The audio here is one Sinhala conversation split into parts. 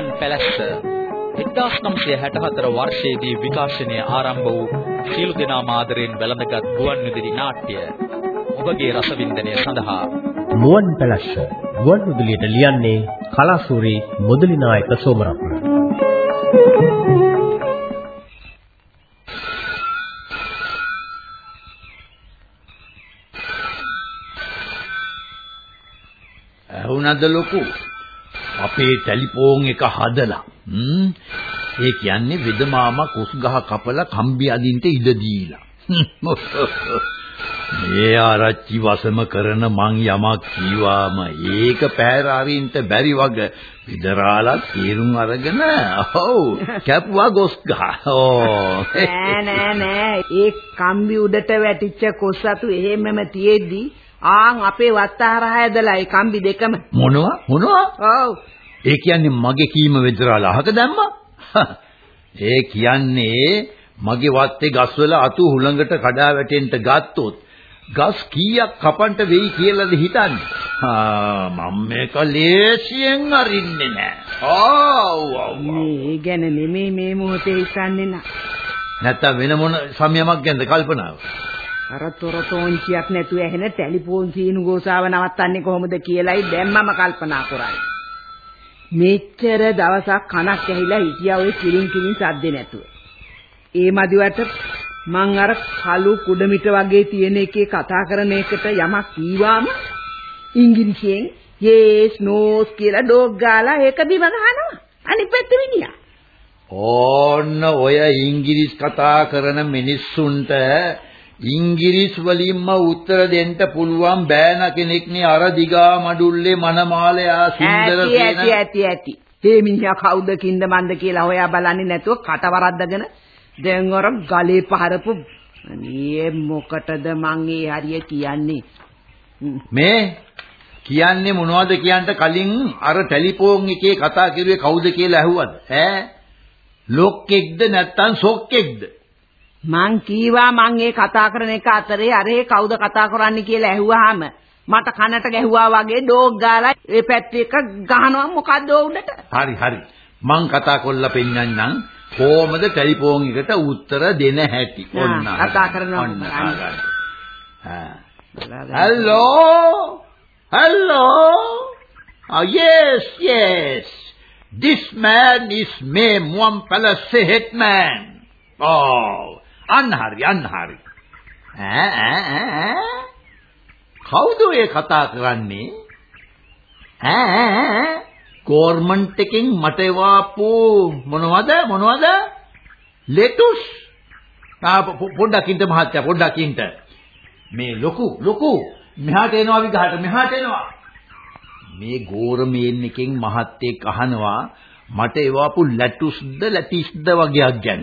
මුවන් පැලැස්ස. 1964 වර්ෂයේදී විකාශනය ආරම්භ වූ සීළු දෙනා මාදරෙන් වැළඳගත් ගුවන් විදුලි නාට්‍ය ඔබගේ රසවින්දනය සඳහා. මුවන් පැලැස්ස. ගුවන් විදුලියට ලියන්නේ කලාසූරි මුදලි නායක සෝමරත්න. ඇහුණද ලොකු අපේ ටෙලිෆෝන් එක හදලා ඒ කියන්නේ වෙද මාමා කුස් ගහ කපලා කම්බි අදින්ට ඉඩ දීලා. මේ ආරච්චි වසම කරන මං යමක් කීවාම ඒක පැහැරාරින්ට බැරි වග විදරාලා තීරුම් අරගෙන ඔව් කැපුවා ගොස් ගහ. ඕ. නෑ නෑ නෑ. ඒ කම්බි උඩට වැටිච්ච කොස්සතු එහෙමම තියෙද්දි ආන් අපේ වත්තාහර හැදලා ඒ කම්බි දෙකම මොනවා මොනවා ඔව් ඒ කියන්නේ මගේ කීම වෙදරාලා අහක දැම්මා ඒ කියන්නේ මගේ වත්තේ ගස්වල අතු හුළඟට කඩා වැටෙන්න ගත්තොත් ගස් කීයක් කපන්න වෙයි කියලාද හිතන්නේ? ආ මම මේක ලේසියෙන් අරින්නේ නෑ. ආව් මේ ගැන නෙමෙයි මේ මොහොතේ හිතන්නේ නා. නැත්තම් වෙන මොන සමයමක් ගැනද කල්පනාව? අර තොරතෝංචියක් නැතුව ඇහෙන ටෙලිෆෝන් සීනු ගෝසාව නවත්තන්නේ කොහොමද කියලායි දැන් මම කල්පනා කරන්නේ. මෙච්චර දවසක් කනක් ඇහිලා හිටියා ඔය කිලින් කිලින් සද්දේ නැතුව. ඒ මදිවට මං අර කළු කුඩමිට වගේ තියෙන එකේ කතා කරන එකට යමක් කීවාම ඉංග්‍රීසියෙන් yes no කියලා ඩෝග් ගාලා ඒක බිම ගහනවා. අනිත් පැත්ත විදියා. ඕන්න ඔය ඉංග්‍රීසි කතා කරන මිනිස්සුන්ට ඉංග්‍රීසි වලින්ම උත්තර දෙන්න පුළුවන් බෑන කෙනෙක් නේ අර දිගා මඩුල්ලේ මනමාලයා සුන්දර ඇති ඇති ඇති ඇති. මේ මිනිහා කවුද කින්ද මන්ද කියලා හොයා බලන්නේ නැතුව කට වරද්දගෙන දැන් අර ගලේ පහරපු අනේ මොකටද මං ඒ හරිය කියන්නේ? මේ කියන්නේ මොනවද කියන්න කලින් අර ටෙලිෆෝන් එකේ කතා කරුවේ කවුද කියලා ඇහුවද? ඈ? ලොක්කෙක්ද නැත්තම් සොක්කෙක්ද මං කීවා මං ඒ කතා කරන එක අතරේ අරේ කවුද කතා කරන්නේ කියලා ඇහුවාම මට කනට ගැහුවා වගේ ඩෝග් ගාලා ඒ පැත්තේ එක ගහනවා මොකද්ද උඩට හරි හරි මං කතා කරලා පෙන්නන්නම් කොහමද ටෙලිෆෝන් එකට උත්තර දෙන හැටි. ඔන්න. කතා කරනවා. Hello? Hello? Oh, yes, yes. This man is me, Muam Palace Hitman. Oh, අන්හරි අන්හරි. ඈ ඈ කවුද ඒ කතා කරන්නේ? ඈ ගෝර්මන්ට් එකෙන් මට එවාපු මොනවද මොනවද? ලෙටුස්. ආ පොඩ්ඩක් ඉන්න මහත්තයා පොඩ්ඩක් ඉන්න. මේ ලොකු ලොකු. මෙහාට එනවා විගහට මෙහාට එනවා. මේ ගෝරමේන් එකෙන් මහත්තයෙක් අහනවා මට එවාපු ලැටුස්ද ලැටිස්ද වගේක් ගැන.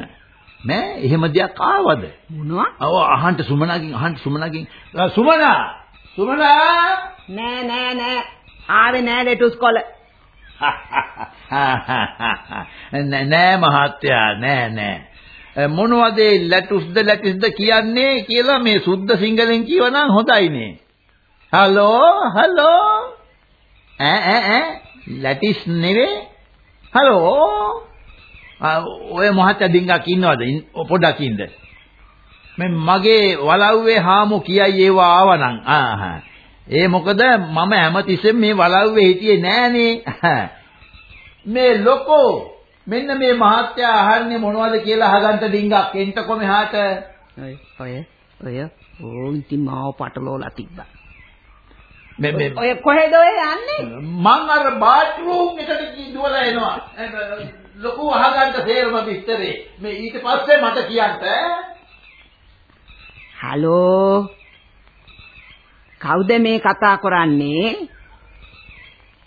නෑ එහෙම දෙයක් ආවද? මොනවා? ඔව් අහන්න සුමනාගෙන් අහන්න සුමනාගෙන්. සුමනා! සුමනා! නෑ නෑ නෑ. ආවේ නෑ ලෙටුස් කොළ නෑ මහත්තයා නෑ නෑ. මොනවද ලැටුස්ද ලැටිස්ද කියන්නේ කියලා මේ සුද්ධ සිංහලෙන් කියවනම් හොඳයිනේ හලෝ හලෝ. ඈ ඈ. ලැටිස් නෙවේ. හලෝ ඔය මහත්තයා ඩිංගක් ඉන්නවද පොඩ්ඩක් ඉන්න මේ මගේ වලව්වේ හාමු කියයි ඒවා ආවනම් ආහා ඒ මොකද මම හැමතිස්සෙම මේ වලව්වේ හිටියේ නෑනේ. මේ ලොකෝ මෙන්න මේ මහත්තයා අහන්නේ මොනවද කියලා අහගන්න ඩිංගක් එන්ටකො මෙහාට. ඔය ඔය ඔය ඕන්ති මාව පටලෝලා තිබ්බා. මේ මේ ඔය කොහෙද ඔය යන්නේ? මං අර බාත්රූම් එකට දුවලා එනවා. ලොකු අහගන්න තේරම විස්තරේ. මේ ඊට පස්සේ මට කියන්න. හලෝ කවුද මේ කතා කරන්නේ?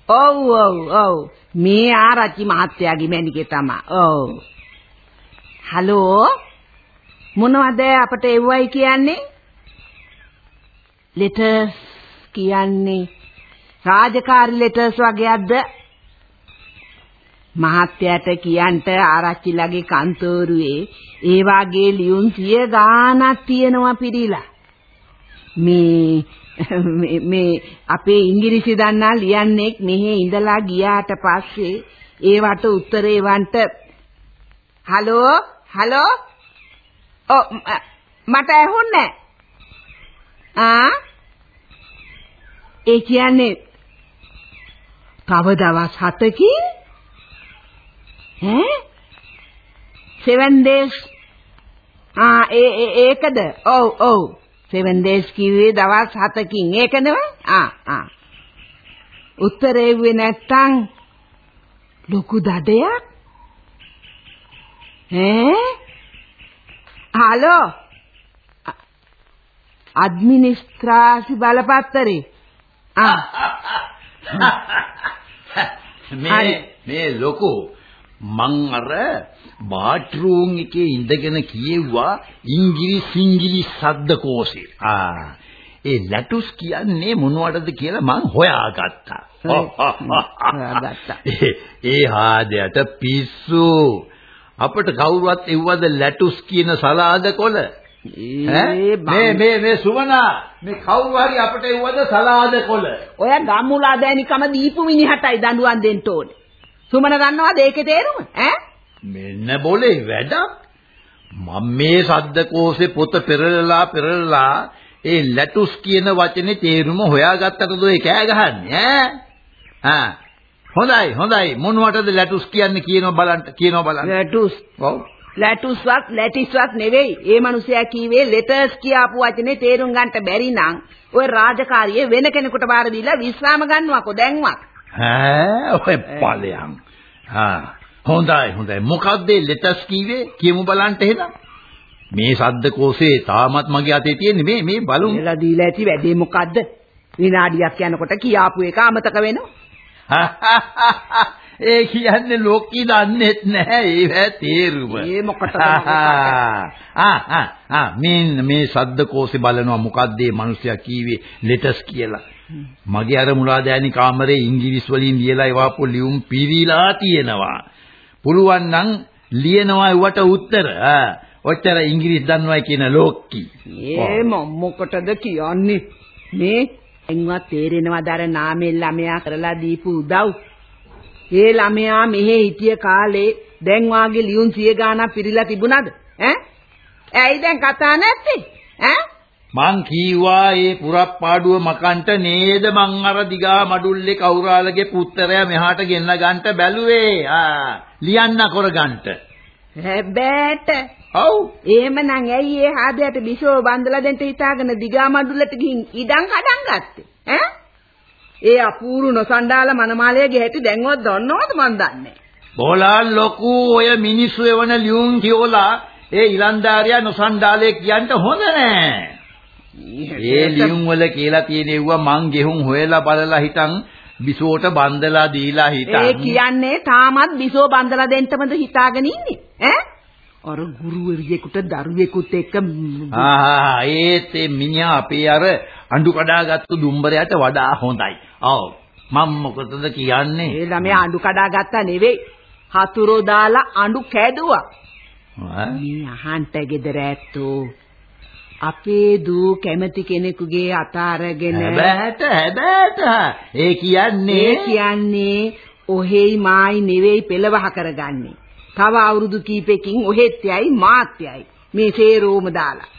ඔව් ඔව් ඔව් මේ ආරච්චි මහත්තයාගේ මැනිකේ තමයි. ඔව්. හලෝ මොනවද අපට එව්වයි කියන්නේ? ලෙටර්ස් කියන්නේ රාජකාරී ලෙටර්ස් වගේක්ද? මහත්යට කියන්ට ආරච්චිලගේ කන්තෝරුවේ. ඒ වාගේ ලියුම් සිය ගාණක් තියෙනවා පිළිලා. මේ මේ අපේ ඉංග්‍රීසි දන්නා ලියන්නෙක් මෙහි ඉඳලා ගියාට පස්සේ ඒවට උත්තරේ වන්ට හලෝ? හලෝ? ඔව් ම- මට ඇහුන්නේ ආ? ඒ කියන්නේ තව දවස් 7කින් ඈ 7 days. ආ ඒ ඒකද ඔව් ඔව් 7 days කිව්වේ දවස් 7කින් ඒක නෙවෙයි ආ ආ උත්තරේ එව්වේ නැත්තම් ලොකු දඩයක්? ඈ? හලෝ අඩ්මිනිස්ත්‍රාසි බලපත්තරේ. ආ මේ හරි. මේ ලොකු මං අර බාත්රූම් එකේ ඉඳගෙන කියෙව්වා ඉංග්‍රීසි සිංග්‍රීසි ශබ්දකෝෂේ. ආ ඒ ලැටුස් කියන්නේ මොනවටද කියලා මං හොයාගත්තා. හොයාගත්තා. ඒ- හාදයට පිස්සු. අපිට කවුරුවත් එව්වද ලැටුස් කියන සලාද කොළ? මේ මේ මේ සුමනා මේ කවුරු හරි අපිට එව්වද සලාද කොළ? ඔය ගම්මුලා දෑනිකම දීපු මිනිහටයි දඬුවම් දෙන්න ඕනේ. සුමන දන්නවද ඒකේ තේරුම? ඈ? මෙන්න બોලේ වැඩක් මම මේ සද්දකෝෂේ පොත පෙරලලා පෙරලලා ඒ ලැටුස් කියන වචනේ තේරුම හොයාගත්තටද ඔය කෑ ගහන්නේ ඈ ආ හොඳයි හොඳයි මොනවටද ලැටුස් කියන්නේ කියනවා බලන්න කියනවා බලන්න ලැටුස්. ඔව් ලැටුස්වත් ලැටිස්වත් නෙවෙයි. ඒ මිනිසයා කීවේ ලෙටර්ස් කියපු වචනේ තේරුම් ගන්නට බැරි නම් ඔය රාජකාරියේ වෙන කෙනෙකුට බාර දීලා විශ්‍රාම ගන්නවකෝ දැන්වත්. ඈ ඔය ඵලයන්. ආ හොඳයි හොඳයි. මොකද්ද ලෙටස් කීවේ? කියමු බලන්න එහෙනම්. මේ සද්දකෝෂේ තාමත් මගේ අතේ තියෙන්නේ. මේ මේ බලමු එලා දීලා ඇති වැඩේ මොකද්ද? විනාඩියක් යනකොට කියාපු එක අමතක වෙනවා. ඒ කියන්නේ ලෝකී දන්නේත් නැහැ ඒවැ තේරුම. ඒ මොකටද ආ මේ මේ සද්දකෝෂේ බලනවා මොකද්ද මේ මිනිස්සයා කීවේ ලෙටස් කියලා. මගේ අර මුලාදෑනි කාමරේ ඉංග්‍රීසි වලින් ලියලා එවාපු ලියුම් පිරීලා තියෙනවා. පුළුවන් නම් ලියනවා ඒවට උත්තර. ඔච්චර ඉංග්‍රීසි දන්නවයි කියන ලෝකී. ඒ මොකටද කියන්නේ? මේ එන්වත් තේරෙනවද අර නාමෙල් ළමයා කරලා දීපු උදව්? ඒ ළමයා මෙහෙ හිටිය කාලේ දැන් වාගේ ලියුම් සිය ගාණක් පිරීලා තිබුණාද? ඈ? ඇයි දැන් කතා නැත්තේ? ඈ? මං කීවා ඒ පුරප්පාඩුව මකන්ට නේද මං අර දිගා මඩුල්ලේ කවුරාලගේ පුත්තරයා මෙහාට ගෙන්න ගන්නට බැලුවේ ආ ලියන්න කරගන්නට හැබෑට ඔව් එහෙමනම් ඇයි ඒ හාදයට බිසෝ බන්දලා දෙන්න හිතාගෙන දිගා මඩුල්ලට ගිහින් ඉඩම් කඩම් ගත්තේ? ඈ? ඒ අපූරු නොසණ්ඩාල මනමාලයේ හැටි දැන්වත් දන්නවද මන් දන්නේ. බෝලාන් ලොකු ඔය මිනිස්සු එවන ලියුම් කියෝලා ඒ ඉලන්දාරියා නොසන්ඩාලේ කියන්න හොඳ නෑ ඒ ලියුම් වල කියලා තියෙනවා මං ගෙහුම් හොයලා බලලා හිටන් බිසෝට බන්දලා දීලා හිටන් ඒ කියන්නේ තාමත් බිසෝ බන්දලා දෙන්නමද හිතාගෙන ඉන්නේ ඈ අර ගුරුවරියෙකුට දරුවෙකුත් එක්ක ආ ඒත් මිනිහා අපේ අර අඬු කඩාගත්තු දුම්බරයට වඩා හොඳයි. ඔව්. මම මොකටද කියන්නේ? ඒ ළමයා අඬු කඩා ගත්තා නෙවෙයි හතුරෝ දාලා අඬු කැඩුවා ඈ? මේ අහන්ට ගෙදර ඇත්තෝ අපේ දූ කැමති කෙනෙකුගේ අත අරගෙන හැබෑට හැබෑට ඒ කියන්නේ ඒ කියන්නේ ඔහෙයි මායි නෙවෙයි පෙළවහ කරගන්නේ. තව අවුරුදු කීපෙකින් ඔහෙත් යයි මාත් යයි. මේ සේරෝම දාලා.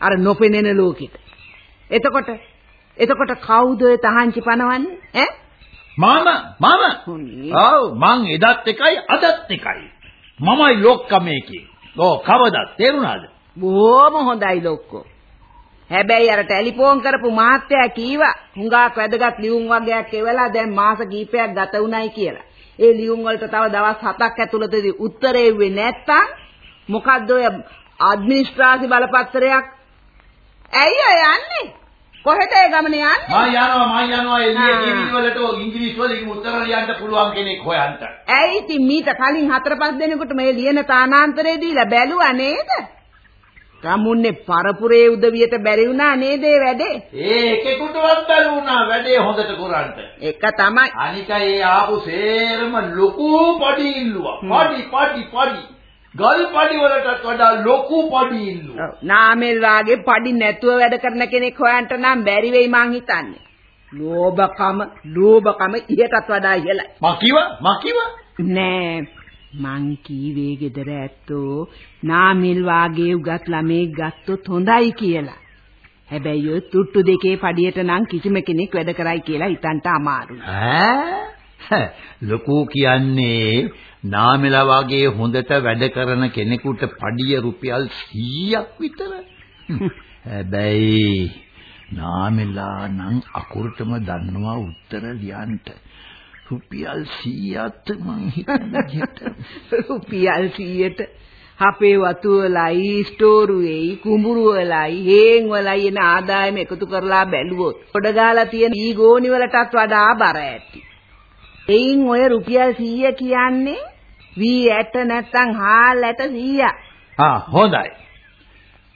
අර නොපෙනෙන ලෝකෙට. එතකොට එතකොට කවුද ඔය තහංචි පනවන්නේ? ඈ? මම මම. ඔව් මං එදත් එකයි අදත් එකයි. මමයි ලොක්කමේකේ. ඔව් කවදත් තේරුණාද? බොහොම හොඳයි ලොක්කෝ. හැබැයි අර ටෙලිෆෝන් කරපු මහත්තයා කීවා හුඟක් වැදගත් ලියුම් වගේක් එවලා දැන් මාස කීපයක් ගත වුණයි කියලා. ඒ ලියුම් වලට තව දවස් 7ක් ඇතුළතදී උත්තරේ එව්වේ නැත්තම් මොකද්ද ඔය අඩ්මිනිස්ට්‍රාසි බලපත්‍රයක් ඇයි යන්නේ? කොහෙද ඒ ගමන යන්නේ? මං යනවා මං යනවා එළියේ. ටීවී වලට ඉංග්‍රීසි වලින් උත්තර ලියන්න පුළුවන් කෙනෙක් හොයන්න. ඇයි ඉතින් මීට කලින් හතර පහ දෙනෙකුට මේ ලියන තානාන්තරේ දීලා බැලුවා නේද? ගමුන්නේ පරපුරේ උදවියට බැරි වුණා නේද ඒ වැඩේ? ඒ එකෙකුටවත් බැලුණා වැඩේ හොඳට කරන්න. එක තමයි. අනික ඒ ආපු සේරම ලොකු පඩි ඉල්ලුවා. පඩි පඩි පඩි. ගල් පඩි වලටත් වඩා ලොකු පඩි ඉල්ලුවා. ඔව්. නාමල් වාගේ පඩි නැතුව වැඩ කරන කෙනෙක් හොයන්න නම් බැරි වෙයි මං හිතන්නේ. ලෝභකම, ලෝභකම ඊටත් වඩා ඉහළයි. මකිව මකිව නෑ මං කීවේ ගෙදර ඇත්තෝ නාමිල් වාගේ උගත් ළමෙක් ගත්තොත් හොඳයි කියලා. හැබැයි ඔය තුට්ටු දෙකේ පඩියට නම් කිසිම කෙනෙක් වැඩ කරයි කියලා හිතන්න අමාරුයි. ඈ ලොකු කියන්නේ නාමෙලා වගේ හොඳට වැඩ කරන කෙනෙකුට පඩිය රුපියල් 100ක් විතර. හැබැයි නාමෙලා නම් අකුරටම දන්නවා උත්තර ලියන්න. රුපියල් 100ත් මං හිතන විදිහට රුපියල් 100ට අපේ වතු වලයි ස්ටෝරුවේයි කුඹුරු වලයි හේන් වලයි එන ආදායම එකතු කරලා බැලුවොත් පොඩ ගාලා තියෙන ඊ ගෝනි වලටත් වඩා බර ඇති. එයින් ඔය රුපියල් 100 කියන්නේ වී ඇට නැත්තම් හාල් ඇට 100. ආ හොඳයි.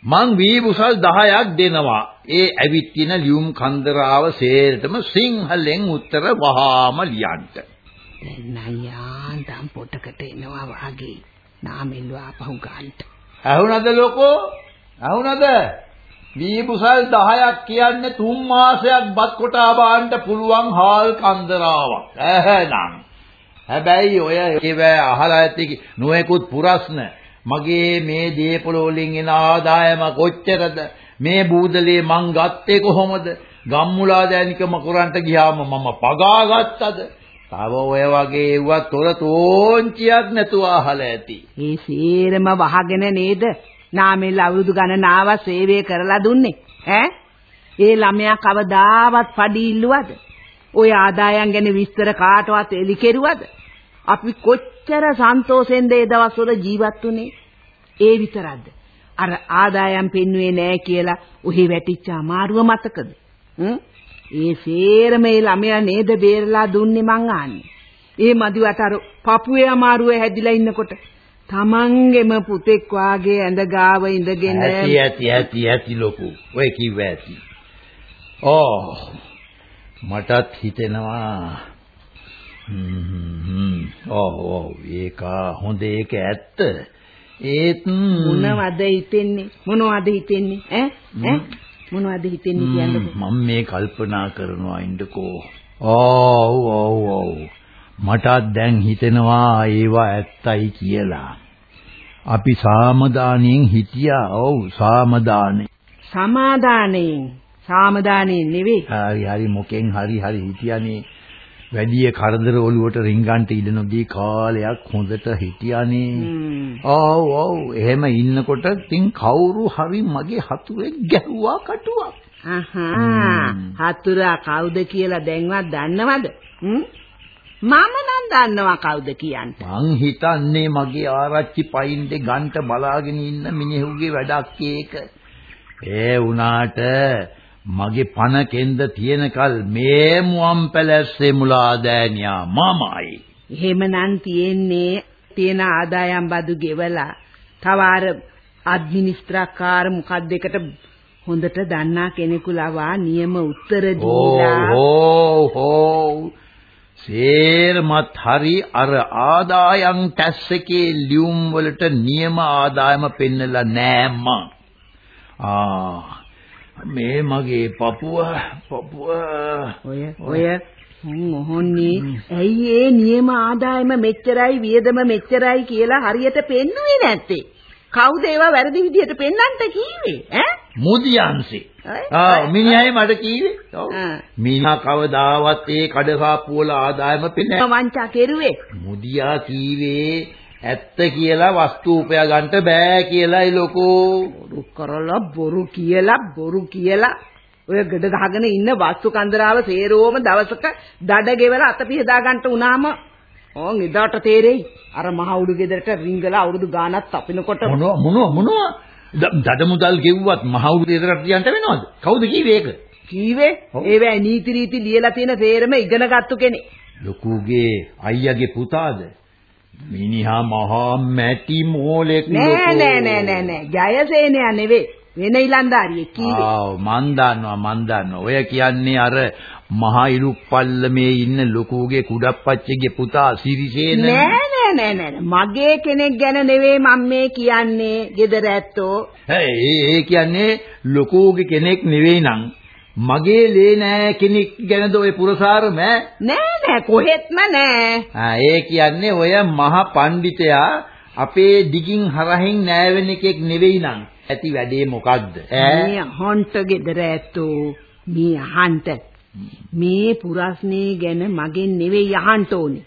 මං වී බුසල් 10ක් දෙනවා. ඒ ඇවිත් තියෙන ලියුම් කන්දරාව සේරටම සිංහලෙන් උත්තර වහාම ලියන්න. නයාන්තම් පොටකට එනවා වාගේ නාමෙල්වා පහු ගන්නට. ඇහුණද ලොකෝ? ඇහුණද? වී බුසල් 10ක් කියන්නේ තුන් මාසයක් බත් කොටා බාන්න පුළුවන් හාල් කන්දරාවක්. එහෙනම්. හැබැයි ඔය ඒවැ අහලා ඇති නොයෙකුත් පුරස්න. මගේ මේ දීපල වලින් එන ආදායම කොච්චරද? මේ බූදලේ මං ගත්තේ කොහොමද? ගම්මුලා දෑනිකම කරන්ට ගියාම මම පගා ගත්තද? තව ඔය වගේ ඒවා තොර තෝංචියක් නැතුව අහලා ඇති. ඒ සේරම වහගෙන නේද? නාමෙල් අවුරුදු ගණනාව සේවය කරලා දුන්නේ. ඈ? ඒ ළමයා කවදාවත් පඩි ඉල්ලුවද ඔය ආදායම් ගැන විස්තර කාටවත් එලි කෙරුවද? අපි කොච්චර සන්තෝෂෙන්ද ඒ දවස්වල ජීවත් වුනේ? ඒ විතරක්ද? අර ආදායම් පෙන්වුවේ නෑ කියලා ඔහි වැටිච්ච අමාරුව මතකද? ඒ සේරම ඒ ළමයා නේද බේරලා දුන්නේ මං ආන්නේ? ඒ මදිවට අර පපුවේ අමාරුව හැදිලා ඉන්නකොට තමන්ගෙම පුතෙක් වාගේ ඇඳ ගාව ඉඳගෙන ඇති ඇති ඇති ඇති ලොකු. ඔය කිව්ව ඇති. ඕ මටත් හිතෙනවා. හ්ම් ඔව් ඔව්. ඒක හොඳ ඒක ඇත්ත. ඒත් මොනවද හිතෙන්නේ? මොනවද හිතෙන්නේ? ඈ? ඈ? මොනවද හිතෙන්නේ කියන්නකෝ. මම මේ කල්පනා කරනවා ඉන්නකෝ. ඔව් ඔව් ඔව්. මටත් දැන් හිතෙනවා ඒවා ඇත්තයි කියලා. අපි සාමදානියෙන් හිටියා. ඔව් සාමදානේ සමාදානයෙන් සාමදානයෙන් නෙවෙයි හරි හරි මොකෙන් හරි හරි හිටියානේ වැඩි කරදර ඔලුවට රින්ගන්ට ඉඩ නොදී කාලයක් හොඳට හිටියානේ. ඔව් ඔව් එහෙම ඉන්නකොට ඉතින් කවුරු හරි මගේ හතුරෙක් ගැහුවා කටුවක්. අහා හතුරා කවුද කියලා දැන්වත් දන්නවද? මම නම් දන්නවා කවුද කියන්ට. මං හිතන්නේ මගේ ආරච්චි පයින්දේ ගන්ට බලාගෙන ඉන්න මිනිහුගේ වැඩක් ඒක. ඒ වුණාට මගේ පණ කෙන්ද තියෙනකල් මේ මුවන් පැලැස්සේ මුලා දෑනියා මමයි. එහෙමනම් තියෙන්නේ තියෙන ආදායම් බදු ගෙවලා තවාර අඩ්මිනිස්ත්‍රාකාර මොකක්ද එකට හොඳට දන්නා කෙනෙකු ලවා නියම උත්තර දීලා ඕ හෝ සේරමත් හරි අර ආදායම් ටැක්ස් එකේ ලියුම් වලට නියම ආදායම පෙන්නලා නෑ මං. ආ මේ මගේ පපුව පපුව ඔය ඔය මොහොන්නේ. ඇයි ඒ නියම ආදායම මෙච්චරයි වියදම මෙච්චරයි කියලා හරියට පෙන්වුවේ නැත්තේ? කවුද ඒවා වැරදි විදිහට පෙන්වන්නට කීවේ? ඈ? මුදියන්සේ. ආ මිනිහයි මට කීවේ. ඔව්. මිනිහා කවදාවත් ඒ කඩකාප්පු වල ආදායම පෙන්නේ වංචා කෙරුවේ. මුදියා කීවේ ඇත්ත කියලා වස්තු උපයා ගන්න බෑ කියලායි ලොකෝ. බොරු කරලා බොරු කියලා බොරු කියලා. ඔය ගඩ ගහගෙන ඉන්න වස්තු කන්දරාව සේරෝම දවසක දඩ ගෙවලා අත පිහදා ගන්න උනාම ඕන් එදාට තේරෙයි. අර මහ උඩු ගෙදරට රිංගලා අවුරුදු ගානක් තපිනකොට මොනවා මොනවා මොනවා? දඩ මුදල් ගෙව්වත් මහ උඩු ගෙදරට යන්න වෙනවද? කවුද කීවේ ඒක? කීවේ? ඒවැ නීති රීති ලියලා තියෙන තේරම ඉගෙනගත්තු කෙනෙක්. ලොකුගේ අයියාගේ පුතාද මිනිහා මහා මැටි මෝලෙක් නෑ නෑ නෑ නෑ නෑ. ජයසේනයා නෙවෙයි වෙන ඉලන්දාරියෙක් කීවේ. ආව් මන් දන්නවා මන් දන්නවා. ඔය කියන්නේ අර මහා ඉලුප්පල්ලමේ ඉන්න ලොකුගේ කුඩප්පච්චිගේ පුතා සිරිසේන. නෑ නෑ නෑ නෑ මගේ කෙනෙක් ගැන නෙවෙයි මම මේ කියන්නේ ගෙදර ඇත්තෝ. ඒ ඒ කියන්නේ ලොකුගේ කෙනෙක් නෙවෙයි නං මගේ ලේ නෑ කෙනෙක් ගැනද ඔය පුරසාරම? නෑ නෑ කොහෙත්ම නෑ. ආ ඒ කියන්නේ ඔය මහ පඬිතයා අපේ දිගින් හරහින් නෑවෙන එකෙක් නෙවෙයි නං. ඇති වැඩේ මොකද්ද? ඈ මේ හන්ට ගෙදර ඇත්තෝ මේ අහන්ට මේ පුරස්නේ ගැන මගෙන් නෙවෙයි අහන්න ඕනේ.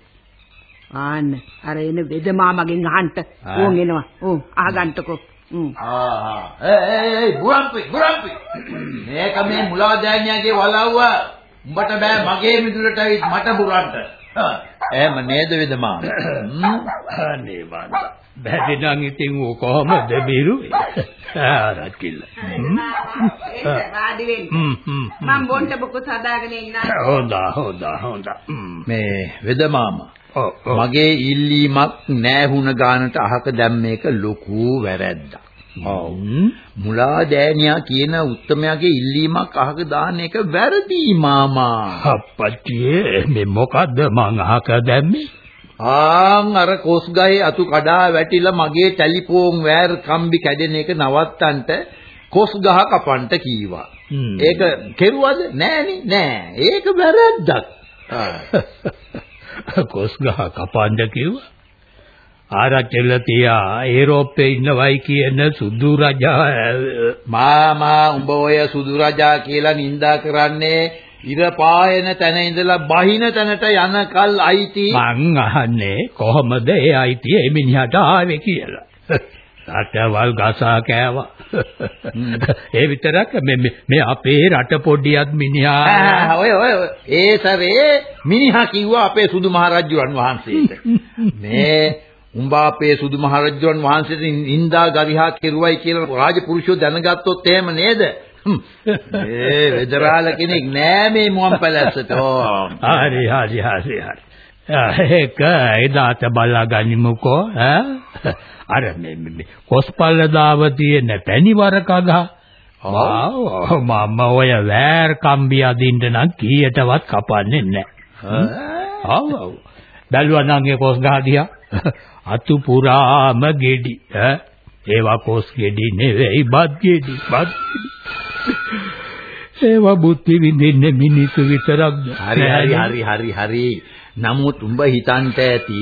ආන්න අර එන වෙදමා මගෙන් අහන්න ඕන් එනවා. ඕ අහගන්නකෝ. හ්ම්. ආහා. ඒ ඒ බුරම්පි බුරම්පි. මේක මේ මුලාදෑනියාගේ වලව්ව උඹට බෑ මගේ මිදුලට ඇවිත් මට බුරන්න එහෙම නේද වෙදමා? අනේ වන්ද බැරි නම් ඉතින් ඌ කොහමද බිරුවේ? ආරත් කිල්ල වාඩි වෙන්න. හ්ම් හ්ම් මම බොන්ට බොකු සදාගෙන ඉන්නා. හොඳ හොඳ හොඳ. මේ වෙදමාමා මගේ ඉල්ලීමක් නෑහුණ ගානට අහක දැම්මේක ලොකු වැරැද්දක්. මුලා දෑනියා කියන උත්තමයාගේ ඉල්ලීමක් අහක දාන එක වැරදි මාමා. අප්පච්චියේ මේ මොකද්ද මං අහක දැම්මේ ආන් අර කොස් ගහේ අතු කඩා වැටිලා මගේ ටෙලිෆෝන් වයර් කම්බි කැඩෙන එක නවත්තන්ට කොස් ගහ කපන්ට කීවා. ඒක කෙරුවද? නෑනේ නෑ. ඒක වැරද්දක්. කොස් ගහ කපන්න කිව්වා ආරච්චිල තියා ඒරෝප්පේ ඉන්නවයි කියන සුදු රජා මාමා උඹ ඔය සුදු රජා කියලා නිඳා කරන්නේ ඉර පායන තැන ඉඳලා බහින තැනට යනකල් අයිති මං අහන්නේ කොහමද ඒ අයිතිය එමිනිහට ආවේ කියලා. රටවල් ගසා කෑවා. ඒ විතරක් මේ මේ- අපේ රට පොඩියත් මිනිහා ඔය ඔය. ඒ සැරේ මිනිහා කිව්වා අපේ සුදු මහරජුන් වහන්සේට මේ උඹ අපේ සුදු මහරජුන් වහන්සේට නිඳා ගරිහා කෙරුවයි කියලා රාජපුරුෂයෝ දැනගත්තොත් එහෙම නේද. ඒ වෙදරාල කෙනෙක් නෑ මේ මුවන් පැලැස්සට හරි හරි හරි හරි. ඒක එදාට බලාගනිමුකෝ ඈ. අර මේ කොස්පල්ල දාව තියෙන පැණිවර කගා. ආ මම ඔය වෑර් කම්බි අදින්න නම් කීයටවත් කපන්නේ නැහැ. ආව් ආව්. බැලුවා නම් ඒ කොස් ගහ දිහා. අතු පුරාම ගෙඩි ඈ. ඒවා කොස් ගෙඩි නෙවෙයි බත් ගෙඩි බත්. ඒවා බුද්ධි විඳින්නේ මිනිස්සු විතරක්ද? හරි හරි හරි හරි හරි. නමුත් උඹ හිතන්ට ඇති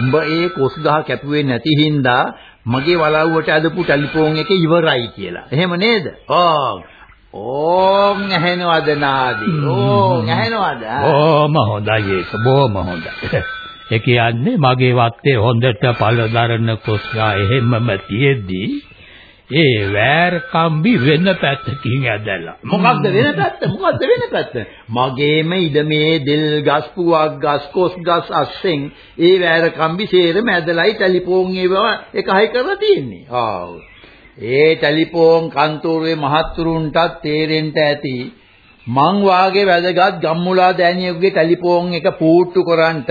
උඹ ඒ කොස් ගහ කැපුවේ නැති හින්දා මගේ වලව්වට අදපු ටෙලිෆෝන් එක ඉවරයි කියලා. එහෙම නේද? ඕ. ඕම් ඇහෙනවද නාදි? ඕම් ඇහෙනවද? බොහොම හොඳයි ඒක බොහොම හොඳයි. ඒ කියන්නේ මගේ වත්තේ හොඳට පළදරන කොස්ගා එහෙමම තියෙද්දි ඒ වෑර් කම්බි වෙන පැත්තකින් ඇදලා. මොකක්ද වෙන පැත්ත? මොකක්ද වෙන පැත්ත? මගේම ඉදමේ දෙල් ගස් පුවක් ගස් කොස් ගස් අස්සෙන් ඒ වෑර කම්බි සේරම ඇදලයි ටෙලිෆෝන් ඒවා එකයි කරලා තියෙන්නේ. ආව්. ඒ ටෙලිෆෝන් කන්තෝරුවේ මහත්තුරුන්ටත් තේරෙන්න ඇති මං වාගේ වැදගත් ගම්මුලා දෑනියෙකුගේ ටෙලිෆෝන් එක පූට්ටු කරන්ට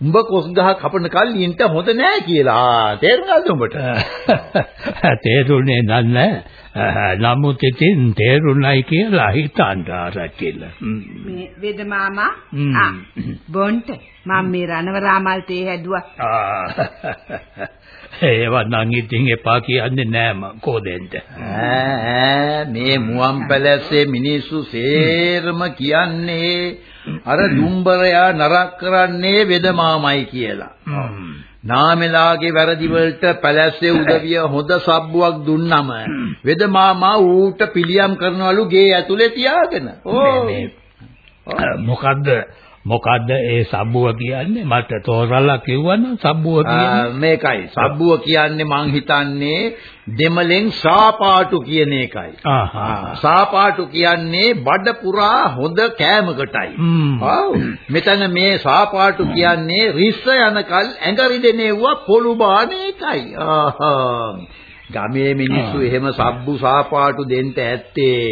උඹ කොස් ගහ කපන කල්ලින්ට හොඳ නෑ කියලා. තේරුණාද උඹට? තේරුණේ නැහැ. නමුත් ඉතින් තේරුණයි කියලා හිතන්න ආරච්චිල. මේ වෙද මාමා. ආ බොන්ට මම මේ රණවරාමල් තේ හැදුවා. ඒව නම් ඉතින් එපා කියන්නේ නෑ මං කොදෙන්ද. ඈ මේ මුවන් පැලැස්සේ මිනිස්සු සේරම කියන්නේ අර දුම්බරයා නරක කරන්නේ වෙදමාමයි කියලා. නාමෙලාගේ වැරදි වලට පැලැස්සේ උදවිය හොඳ සබ්බුවක් දුන්නම වෙදමාමා ඌට පිළියම් කරනවලු ගේ ඇතුලේ තියාගෙන. ඕ මොකද්ද මොකද්ද ඒ සබ්බුව කියන්නේ මට තෝරලා කිව්වනම් සබ්බුව කියන්නේ මේකයි සබ්බුව කියන්නේ මං හිතන්නේ දෙමලෙන් සාපාටු කියන එකයි. ආහා සාපාටු කියන්නේ බඩ පුරා හොඳ කෑමකටයි. ආව්. මෙතන මේ සාපාටු කියන්නේ රිස්ස යනකල් ඇඟ රිදෙනෙව්වා පොළු බාන එකයි. ආහා. ගමේ මිනිස්සු එහෙම සබ්බු සාපාටු දෙන්න ඇත්තේ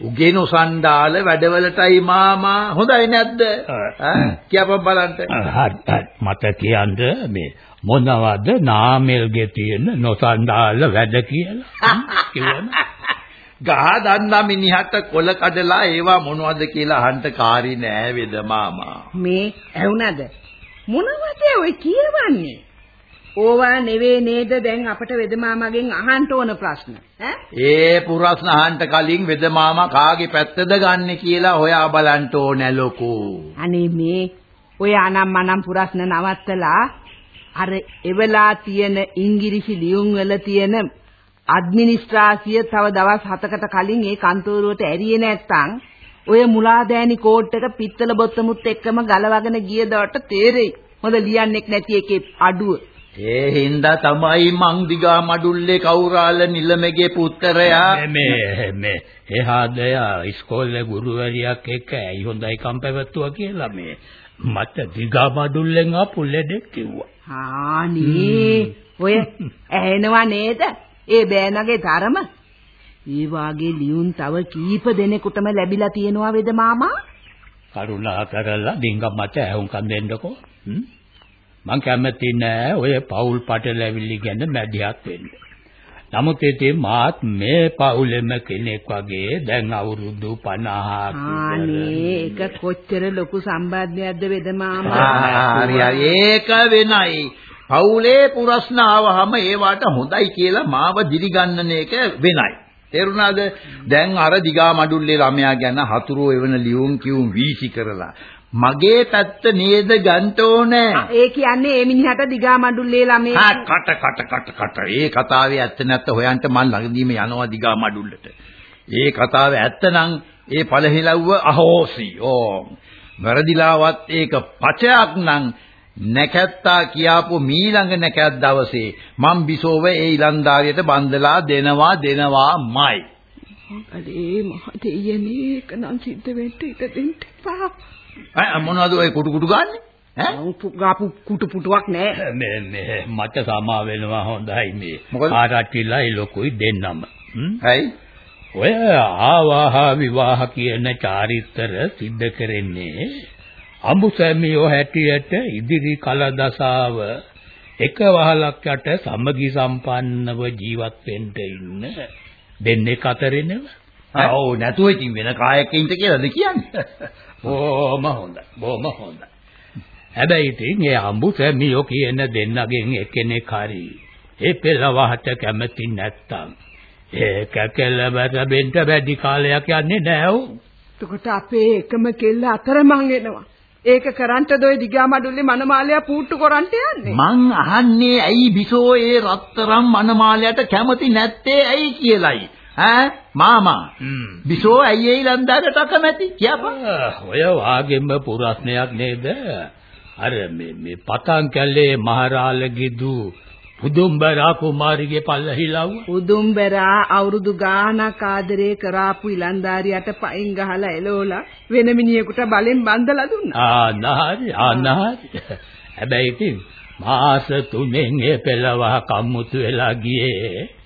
උගෙනු සණ්ඩාල වැඩවලටයි මාමා. හොඳයි නැද්ද? ඈ කියපන් බලන්න. හරි මට කියන්න මේ මොනවද නාමල්ගේ තියෙන නොසන්ඩාල වැඩ කියලා? කිව්වම ගහ දන්නා මිනිහට කොල කඩලා ඒවා මොනවද කියලා අහන්න කාරි නෑ වේද මාමා. මේ ඇහුණද? මොනවද ඔය කියවන්නේ ඕවා නෙවෙයි නේද දැන් අපට වෙදමාමගෙන් අහන්න ඕන ප්‍රශ්න ඈ ඒ පුරස්න අහන්න කලින් වෙදමාමා කාගේ පැත්තද ගන්නෙ කියලා හොයා බලන්න ඕනේ ලොකෝ. අනේ මේ ඔය අනම් මනම් පුරස්න නවත්තලා අර එවලා තියෙන ඉංග්‍රීසි ලියුම් වල තියෙන අඩ්මිනිස්ට්‍රාසිය තව දවස් 7කට කලින් ඒ කන්තෝරුවට ඇරියේ නැත්තම් ඔය මුලාදෑනි කෝට් එක පිත්තල බොත්තමුත් එක්කම ගලවගෙන ගිය දවට තේරෙයි. මොකද ලියන්නෙක් නැති එකේ අඩුව. ඒ හින්දා තමයි මං දිගා මඩුල්ලේ කවුරාල නිලමගේ පුත්‍රයා මේ මේ එහාදයා ඉස්කෝලේ ගුරුවරියක් එක්ක ඇයි හොඳයි කම්පැවැත්තුවා කියලා මේ මට දිගා මඩුල්ලෙන් ආපු ලෙඩෙක් කිව්වා. ආනේ ඔය ඇහෙනවා නේද? ඒ බෑනගේ තරම. ඒ වාගේ ලියුම් තව කීප දෙනෙකුටම ලැබිලා තියෙනවා වේද මාමා? කරුණා කරලා ඩිංගම් මට ඇහුම්කම් දෙන්නකෝ. හ්ම්? මං කැමති නෑ ඔය පෞල් පටලැවිලි ගැන මැදිහත් වෙන්න. නමුත් ඉතින් මාත් මේ පවුලෙම කෙනෙක් වගේ දැන් අවුරුදු 50ක් ආනේ ඒක කොච්චර ලොකු සම්බන්ධයක්ද වේද මාමා? හරි හරි ඒක වෙනයි. පවුලේ පුරස්න ආවහම ඒවට හොඳයි කියලා මාව දිරිගන්නන එක වෙනයි. තේරුණාද? දැන් අර දිගා මඩුල්ලේ ළමයා ගැන හතුරෝ එවන ලියුම් කියුම් වීසි කරලා මගේ පැත්ත නේද ගන්න ඕනේ. ඒ කියන්නේ ඒ මිනිහට දිගා මඩුල්ලේ ළමේ ආ කට කට කට කට. ඒ කතාවේ ඇත්ත නැත්ත හොයන්ට මං ළඟදීම යනවා දිගා මඩුල්ලට. ඒ කතාවේ ඇත්ත නම් ඒ පළහිලව්ව අහෝසි. ඕ. වැරදිලාවත් ඒක පචයක් නම් නැකැත්තා කියාපු මීළඟ නැකත් දවසේ මං බිසෝව ඒ ඉලන්දාරියට බන්දලා දෙනවා දෙනවාමයි. අනේ මහ දෙයනේ ඒක නම් සිද්ධ වෙන්න ඉඩ දෙන්න එපා. ඈ මොනවද ඔය කුටු කුටු ගන්නෙ? ඈ ගාපු කුටු පුටුවක් නෑ. මේ මේ මට සමා වෙනවා හොඳයි මේ. ආරච්චිලයි ලොකුයි දෙන්නම. හ්ම්? ඇයි? ඔය ආවාහ විවාහ කියන චාරිත්‍ර සිද්ධ කරන්නේ අඹුසැමියෝ හැටියට ඉදිරි කල දසාව එක වහලක් යට සමගි සම්පන්නව ජීවත් වෙන්න ඉන්න දෙන්නේ කතරෙනව. ඔව් නැතුව ඉතින් වෙන කායක ඉන්න කියලාද කියන්නේ? බොහොම හොඳයි. බොහොම හොඳයි. හැබැයි ඉතින් ඒ අඹුසැමියෝ කියන දෙන්නගෙන් එක්කෙනෙක් හරි ඒ පෙළවහට කැමති නැත්තම් ඒක කෙලවර බෙන්ට වැඩි කාලයක් යන්නේ නෑ උ. එතකොට අපේ එකම කෙල්ල අතරමං වෙනවා. ඒක කරන්ටද ඔය දිගා මඩුල්ලේ මනමාලයා පූට්ටු කරන්ට යන්නේ? මං අහන්නේ ඇයි බිසෝ ඒ රත්තරම් මනමාලයට කැමති නැත්තේ ඇයි කියලයි. ඈ මාමා. බිසෝ ඇයි ඒ ඉලන්දාරට අකමැති කියපන්. ඔය වාගෙම පුරස්නයක් නේද? අර මේ මේ පතන් කැල්ලේ මහරාලගිදු පුදුම්බරා කුමාරිගේ පල්ලහිලව් උදුම්බරා අවුරුදු ගාණක් ආදරේ කරාපු ඉලන්දාරියට පයින් ගහලා එලෝලා වෙන මිනිහෙකුට බලෙන් බන්දලා දුන්නා. ආනාරි ආනාරි හැබැයි ඉතින් මාස තුනෙන් ඒ පෙළවහ කම්මුතු වෙලා ගියේ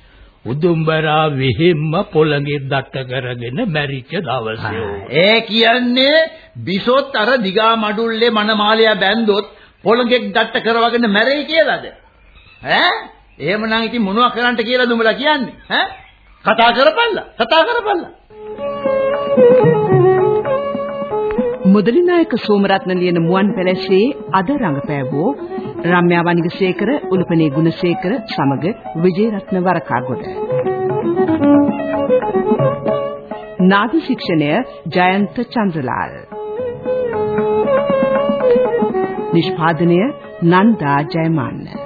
උදුම්බරා විහිම්ම පොළඟේ දත්ත කරගෙන මැරිච්ච දවසේ ඒ කියන්නේ බිසොත් අර දිගා මඩුල්ලේ මනමාලයා බැන්දොත් පොළඟෙක් දට්ට කරවගෙන මැරෙයි කියලාද? ඈ? එහෙමනම් ඉතින් මොනවා කරන්නට කියලාද උඹලා කියන්නේ? ඈ? කතා කරපල්ලා. කතා කරපල්ලා. මුදලිනායක සෝමරත්න ලියන මුවන් පැලැස්සේ අද රංගපෑවෝ රම්‍යා වනිගසේකර උල්පනේ ගුණසේකර සමග විජේරත්න වරකාගොඩ. නාද ශික්ෂණය ජයන්ත චන්ද්‍රලාල්. නිෂ්පාදනය නන්දා ජයමාන්න.